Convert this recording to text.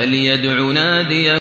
فَلْيَدْعُ نَادِيَهُ